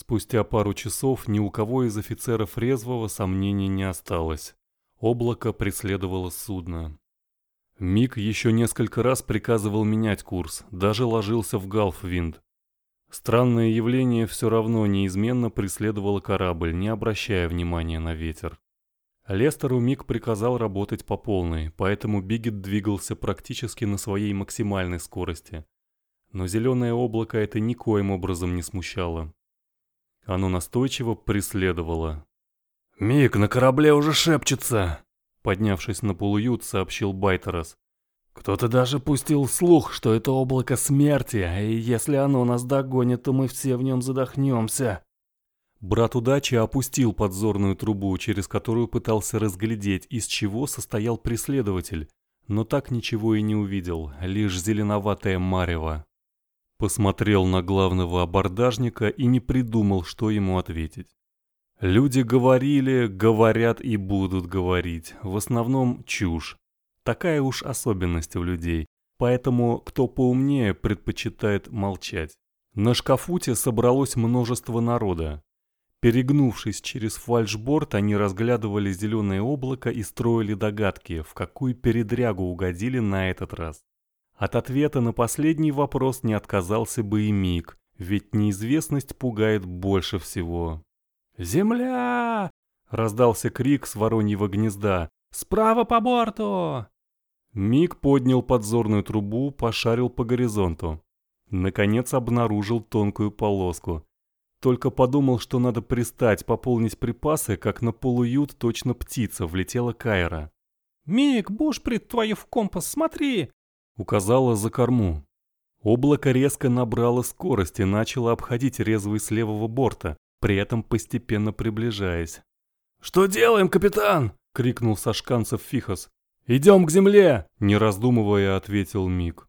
Спустя пару часов ни у кого из офицеров резвого сомнений не осталось. Облако преследовало судно. Мик еще несколько раз приказывал менять курс, даже ложился в галфвинд. Странное явление все равно неизменно преследовало корабль, не обращая внимания на ветер. Лестеру Мик приказал работать по полной, поэтому Бигет двигался практически на своей максимальной скорости. Но зеленое облако это никоим образом не смущало. Оно настойчиво преследовало. «Мик, на корабле уже шепчется!» Поднявшись на полуют, сообщил Байтерос. «Кто-то даже пустил слух, что это облако смерти, и если оно нас догонит, то мы все в нем задохнемся!» Брат удачи опустил подзорную трубу, через которую пытался разглядеть, из чего состоял преследователь, но так ничего и не увидел, лишь зеленоватое марево. Посмотрел на главного абордажника и не придумал, что ему ответить. Люди говорили, говорят и будут говорить, в основном чушь. Такая уж особенность у людей, поэтому кто поумнее предпочитает молчать. На шкафуте собралось множество народа. Перегнувшись через фальшборд, они разглядывали зеленое облако и строили догадки, в какую передрягу угодили на этот раз. От ответа на последний вопрос не отказался бы и Миг, ведь неизвестность пугает больше всего. «Земля!» — раздался крик с вороньего гнезда. «Справа по борту!» Миг поднял подзорную трубу, пошарил по горизонту. Наконец обнаружил тонкую полоску. Только подумал, что надо пристать, пополнить припасы, как на полуют точно птица влетела Кайра. «Миг, бушприт твою в компас, смотри!» Указала за корму. Облако резко набрало скорость и начало обходить резвый с левого борта, при этом постепенно приближаясь. «Что делаем, капитан?» — крикнул Сашканцев Фихос. «Идем к земле!» — не раздумывая ответил Мик.